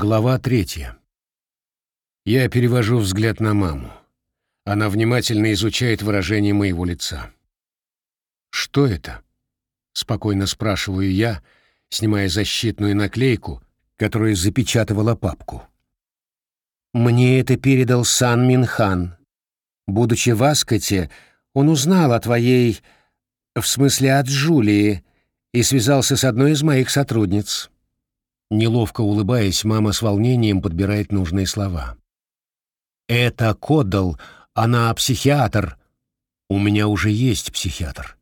Глава третья. Я перевожу взгляд на маму. Она внимательно изучает выражение моего лица. «Что это?» — спокойно спрашиваю я, снимая защитную наклейку, которая запечатывала папку. «Мне это передал Сан Минхан. Будучи в Аскоте, он узнал о твоей... в смысле от Джулии, и связался с одной из моих сотрудниц». Неловко улыбаясь, мама с волнением подбирает нужные слова. «Это Коддал, она психиатр. У меня уже есть психиатр».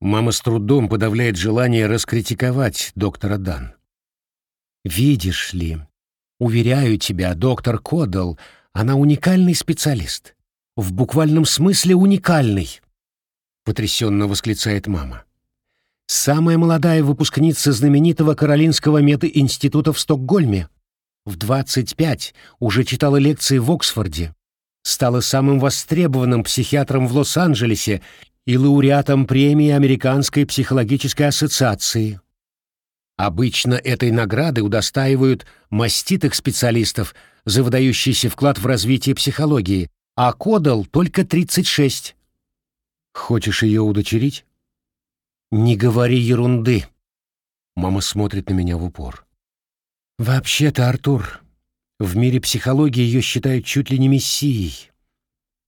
Мама с трудом подавляет желание раскритиковать доктора Дан. «Видишь ли, уверяю тебя, доктор Коддал, она уникальный специалист. В буквальном смысле уникальный», — потрясенно восклицает мама самая молодая выпускница знаменитого Каролинского мединститута в Стокгольме. В 25 уже читала лекции в Оксфорде, стала самым востребованным психиатром в Лос-Анджелесе и лауреатом премии Американской психологической ассоциации. Обычно этой награды удостаивают маститых специалистов за выдающийся вклад в развитие психологии, а Кодал только 36. Хочешь ее удочерить? «Не говори ерунды!» Мама смотрит на меня в упор. «Вообще-то, Артур, в мире психологии ее считают чуть ли не мессией.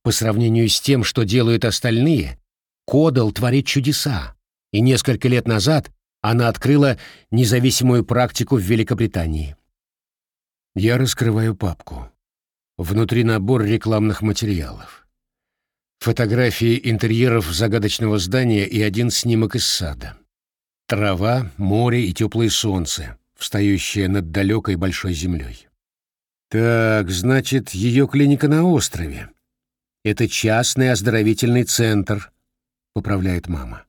По сравнению с тем, что делают остальные, Кодал творит чудеса, и несколько лет назад она открыла независимую практику в Великобритании. Я раскрываю папку. Внутри набор рекламных материалов фотографии интерьеров загадочного здания и один снимок из сада. Трава, море и теплое солнце, встающее над далекой большой землей. Так, значит, ее клиника на острове. Это частный оздоровительный центр, поправляет мама.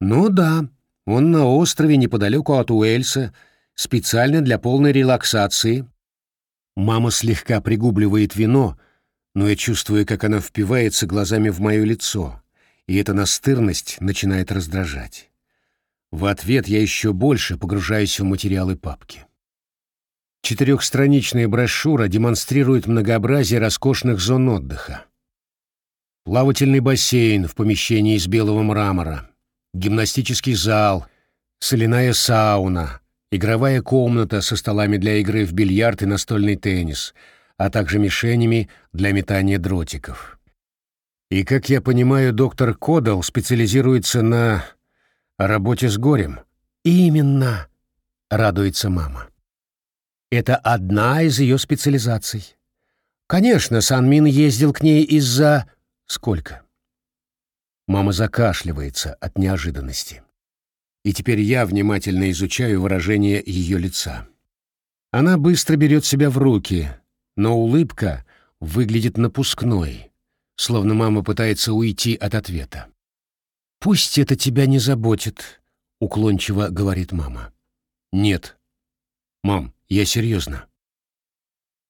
Ну да, он на острове неподалеку от Уэльса, специально для полной релаксации. Мама слегка пригубливает вино, но я чувствую, как она впивается глазами в мое лицо, и эта настырность начинает раздражать. В ответ я еще больше погружаюсь в материалы папки. Четырехстраничная брошюра демонстрирует многообразие роскошных зон отдыха. Плавательный бассейн в помещении из белого мрамора, гимнастический зал, соляная сауна, игровая комната со столами для игры в бильярд и настольный теннис — а также мишенями для метания дротиков. И, как я понимаю, доктор Кодал специализируется на работе с горем. Именно, радуется мама. Это одна из ее специализаций. Конечно, Санмин ездил к ней из-за... Сколько? Мама закашливается от неожиданности. И теперь я внимательно изучаю выражение ее лица. Она быстро берет себя в руки, но улыбка выглядит напускной, словно мама пытается уйти от ответа. «Пусть это тебя не заботит», — уклончиво говорит мама. «Нет. Мам, я серьезно».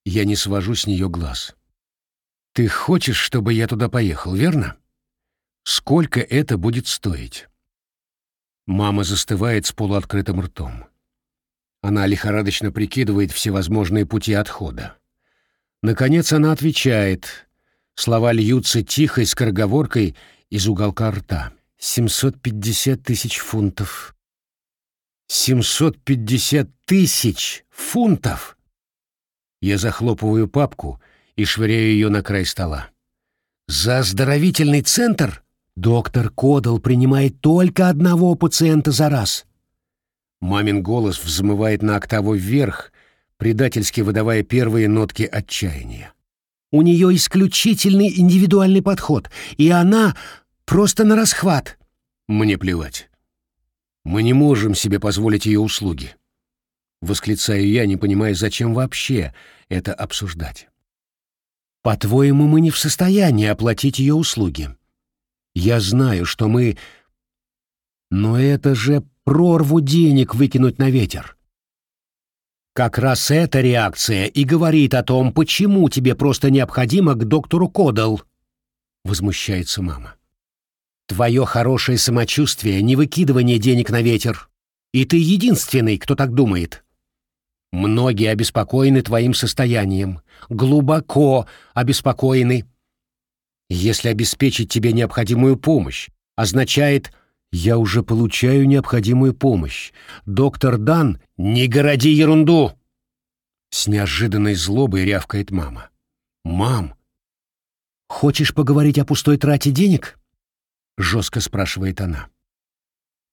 Я не свожу с нее глаз. «Ты хочешь, чтобы я туда поехал, верно? Сколько это будет стоить?» Мама застывает с полуоткрытым ртом. Она лихорадочно прикидывает всевозможные пути отхода. Наконец она отвечает. Слова льются тихой скороговоркой из уголка рта. «Семьсот пятьдесят тысяч фунтов». «Семьсот пятьдесят тысяч фунтов!» Я захлопываю папку и швыряю ее на край стола. «За оздоровительный центр доктор Кодал принимает только одного пациента за раз». Мамин голос взмывает на октаву вверх, предательски выдавая первые нотки отчаяния. У нее исключительный индивидуальный подход, и она просто на расхват. Мне плевать. Мы не можем себе позволить ее услуги. Восклицаю я, не понимая, зачем вообще это обсуждать. По-твоему, мы не в состоянии оплатить ее услуги. Я знаю, что мы... Но это же прорву денег выкинуть на ветер. Как раз эта реакция и говорит о том, почему тебе просто необходимо к доктору Кодал. Возмущается мама. Твое хорошее самочувствие — не выкидывание денег на ветер. И ты единственный, кто так думает. Многие обеспокоены твоим состоянием, глубоко обеспокоены. Если обеспечить тебе необходимую помощь, означает «я уже получаю необходимую помощь». Доктор Дан, не городи ерунду!» С неожиданной злобой рявкает мама. «Мам, хочешь поговорить о пустой трате денег?» Жестко спрашивает она.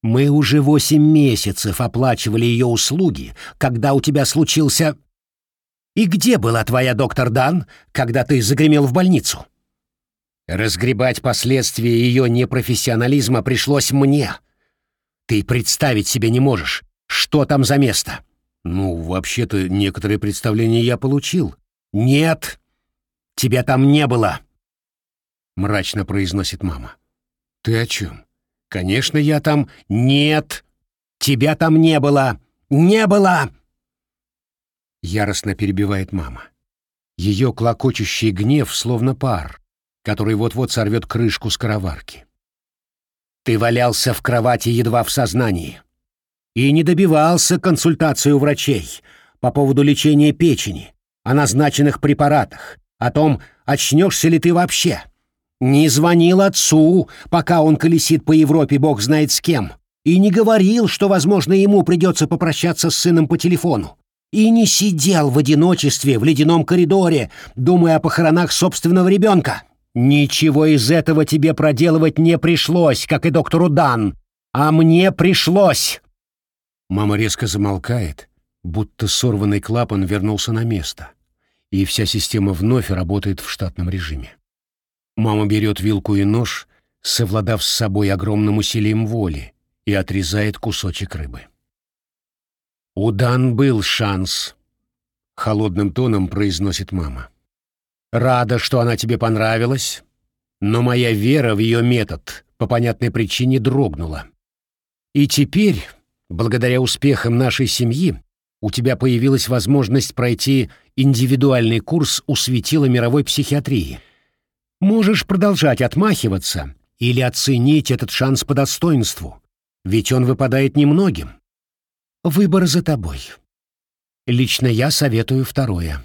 «Мы уже восемь месяцев оплачивали ее услуги, когда у тебя случился...» «И где была твоя доктор Дан, когда ты загремел в больницу?» Разгребать последствия ее непрофессионализма пришлось мне. Ты представить себе не можешь, что там за место. Ну, вообще-то, некоторые представления я получил. Нет, тебя там не было, мрачно произносит мама. Ты о чем? Конечно, я там... Нет, тебя там не было. Не было! Яростно перебивает мама. Ее клокочущий гнев словно пар, который вот-вот сорвет крышку скороварки. Ты валялся в кровати едва в сознании и не добивался консультации у врачей по поводу лечения печени, о назначенных препаратах, о том, очнешься ли ты вообще. Не звонил отцу, пока он колесит по Европе бог знает с кем, и не говорил, что, возможно, ему придется попрощаться с сыном по телефону. И не сидел в одиночестве в ледяном коридоре, думая о похоронах собственного ребенка. Ничего из этого тебе проделывать не пришлось, как и доктору Дан. А мне пришлось. Мама резко замолкает, будто сорванный клапан вернулся на место, и вся система вновь работает в штатном режиме. Мама берет вилку и нож, совладав с собой огромным усилием воли, и отрезает кусочек рыбы. «У Дан был шанс», — холодным тоном произносит мама. «Рада, что она тебе понравилась, но моя вера в ее метод по понятной причине дрогнула. И теперь Благодаря успехам нашей семьи у тебя появилась возможность пройти индивидуальный курс у светила мировой психиатрии. Можешь продолжать отмахиваться или оценить этот шанс по достоинству, ведь он выпадает немногим. Выбор за тобой. Лично я советую второе.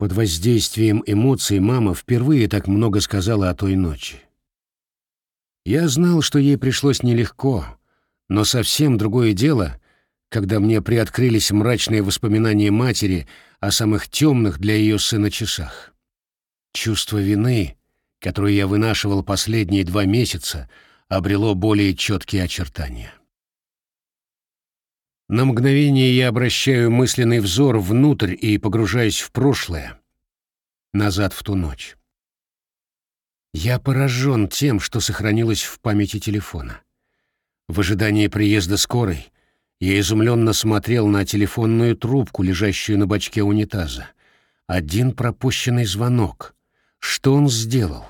Под воздействием эмоций мама впервые так много сказала о той ночи. Я знал, что ей пришлось нелегко, но совсем другое дело, когда мне приоткрылись мрачные воспоминания матери о самых темных для ее сына часах. Чувство вины, которое я вынашивал последние два месяца, обрело более четкие очертания. На мгновение я обращаю мысленный взор внутрь и погружаюсь в прошлое, назад в ту ночь. Я поражен тем, что сохранилось в памяти телефона. В ожидании приезда скорой я изумленно смотрел на телефонную трубку, лежащую на бачке унитаза. Один пропущенный звонок. Что он сделал?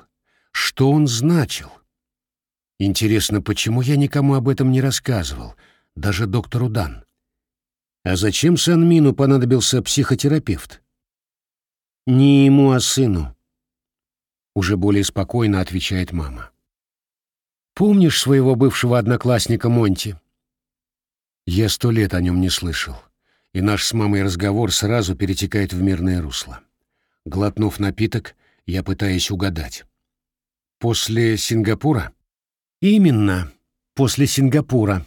Что он значил? Интересно, почему я никому об этом не рассказывал, даже доктору Дан? А зачем Санмину понадобился психотерапевт? Не ему, а сыну. Уже более спокойно отвечает мама. Помнишь своего бывшего одноклассника Монти? Я сто лет о нем не слышал, и наш с мамой разговор сразу перетекает в мирное русло. Глотнув напиток, я пытаюсь угадать. После Сингапура? Именно, после Сингапура.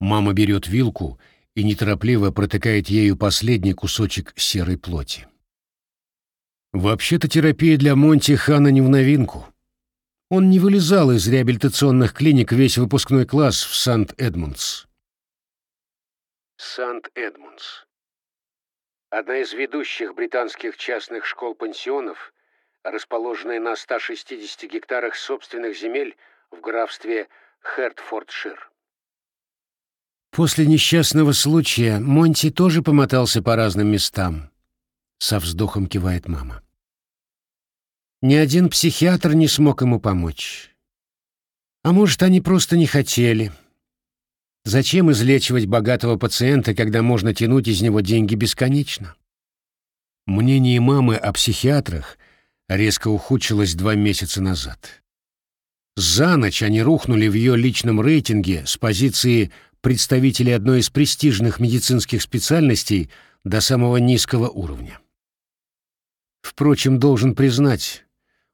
Мама берет вилку и неторопливо протыкает ею последний кусочек серой плоти. Вообще-то терапия для Монти Хана не в новинку. Он не вылезал из реабилитационных клиник весь выпускной класс в Сант-Эдмундс. Сант-Эдмундс. Одна из ведущих британских частных школ-пансионов, расположенная на 160 гектарах собственных земель в графстве Хертфордшир. После несчастного случая Монти тоже помотался по разным местам. Со вздохом кивает мама. Ни один психиатр не смог ему помочь. А может, они просто не хотели. Зачем излечивать богатого пациента, когда можно тянуть из него деньги бесконечно? Мнение мамы о психиатрах резко ухудшилось два месяца назад. За ночь они рухнули в ее личном рейтинге с позиции представителей одной из престижных медицинских специальностей до самого низкого уровня. Впрочем, должен признать,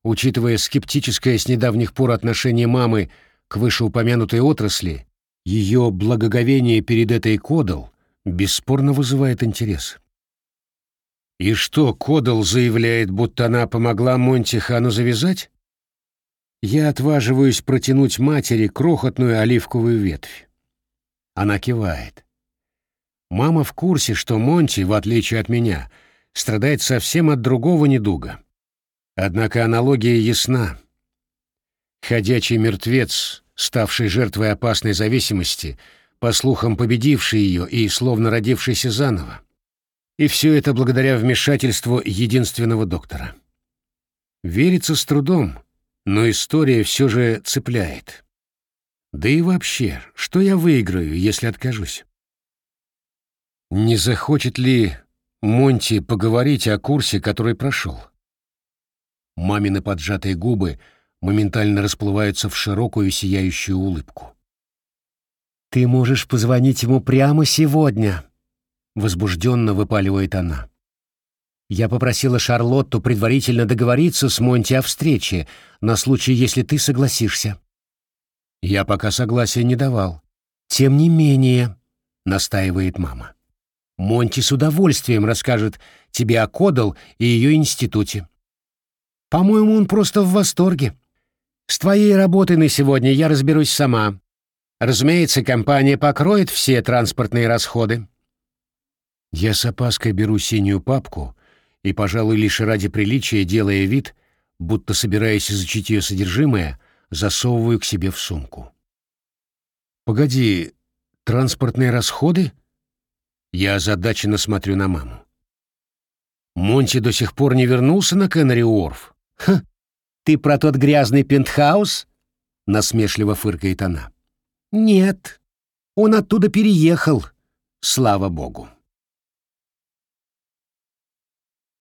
учитывая скептическое с недавних пор отношение мамы к вышеупомянутой отрасли, ее благоговение перед этой Кодал бесспорно вызывает интерес. И что, Кодал заявляет, будто она помогла Монти Хану завязать? Я отваживаюсь протянуть матери крохотную оливковую ветвь. Она кивает. Мама в курсе, что Монти, в отличие от меня, страдает совсем от другого недуга. Однако аналогия ясна. Ходячий мертвец, ставший жертвой опасной зависимости, по слухам победивший ее и словно родившийся заново. И все это благодаря вмешательству единственного доктора. Верится с трудом, но история все же цепляет. Да и вообще, что я выиграю, если откажусь? Не захочет ли Монти поговорить о курсе, который прошел? Мамины поджатые губы моментально расплываются в широкую сияющую улыбку. «Ты можешь позвонить ему прямо сегодня», — возбужденно выпаливает она. «Я попросила Шарлотту предварительно договориться с Монти о встрече, на случай, если ты согласишься». Я пока согласия не давал. Тем не менее, настаивает мама. Монти с удовольствием расскажет тебе о Кодал и ее институте. По-моему, он просто в восторге. С твоей работой на сегодня я разберусь сама. Разумеется, компания покроет все транспортные расходы. Я с опаской беру синюю папку и, пожалуй, лишь ради приличия, делая вид, будто собираясь изучить ее содержимое, засовываю к себе в сумку. «Погоди, транспортные расходы?» Я озадаченно смотрю на маму. «Монти до сих пор не вернулся на Кеннери-Уорф?» «Ха! Ты про тот грязный пентхаус?» — насмешливо фыркает она. «Нет, он оттуда переехал, слава богу».